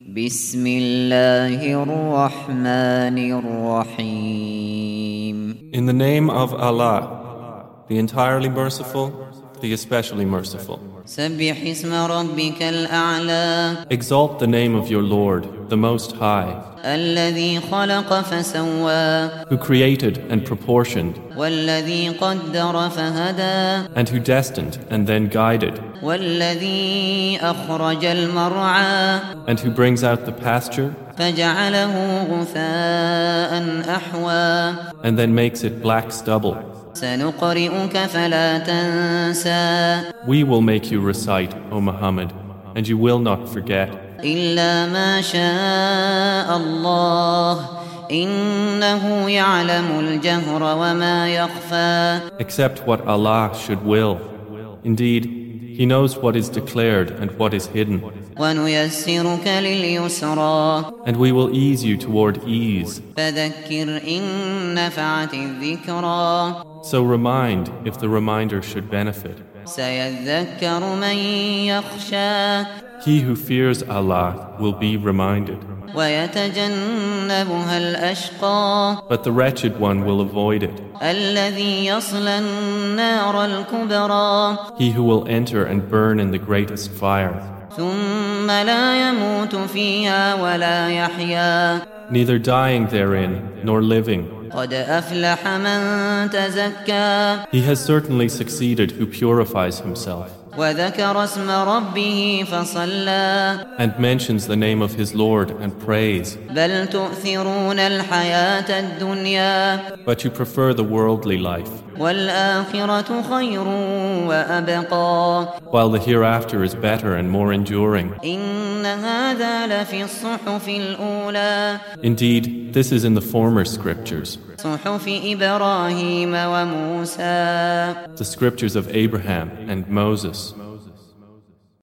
بسم الله الرحمن الرحيم In the name of Allah, the entirely merciful, the especially merciful. Exalt the name of your Lord, the Most High, who created and proportioned, and who destined and then guided, and who brings out the pasture. And then makes it black stubble. سنقرئك فلا تنسى We will make you recite, O Muhammad, and you will not forget, إلا ما شاء الله إنه يعلم الجهر وما يخفى except what Allah should will. Indeed, he knows what is declared and what is hidden. And we will ease you toward ease. So remind if the reminder should benefit. He who fears Allah will be reminded. But the wretched one will avoid it. He who will enter and burn in the greatest fire. Neither dying therein nor living. He has certainly succeeded who purifies himself. And mentions the name of his Lord and prays. But you prefer the worldly life. While the hereafter is better and more enduring. Indeed, this is in the former scriptures. The scriptures of Abraham and Moses.